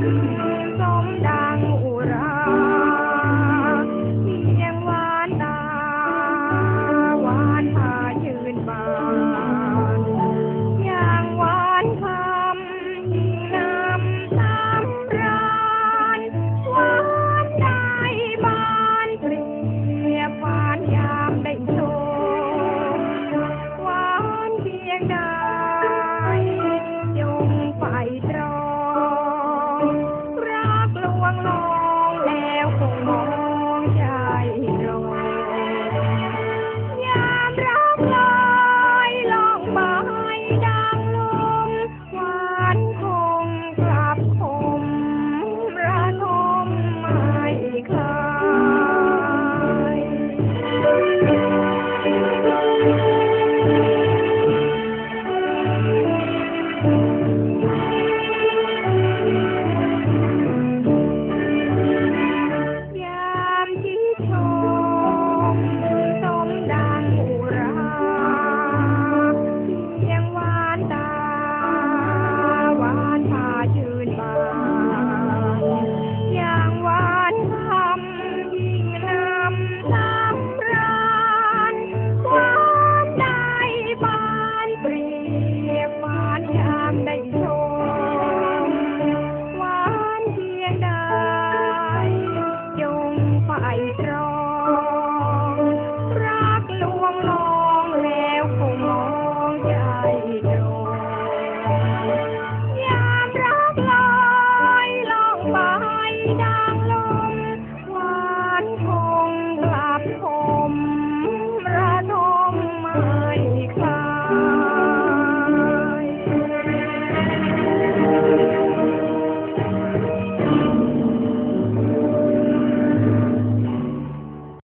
Thank you. Oh, you.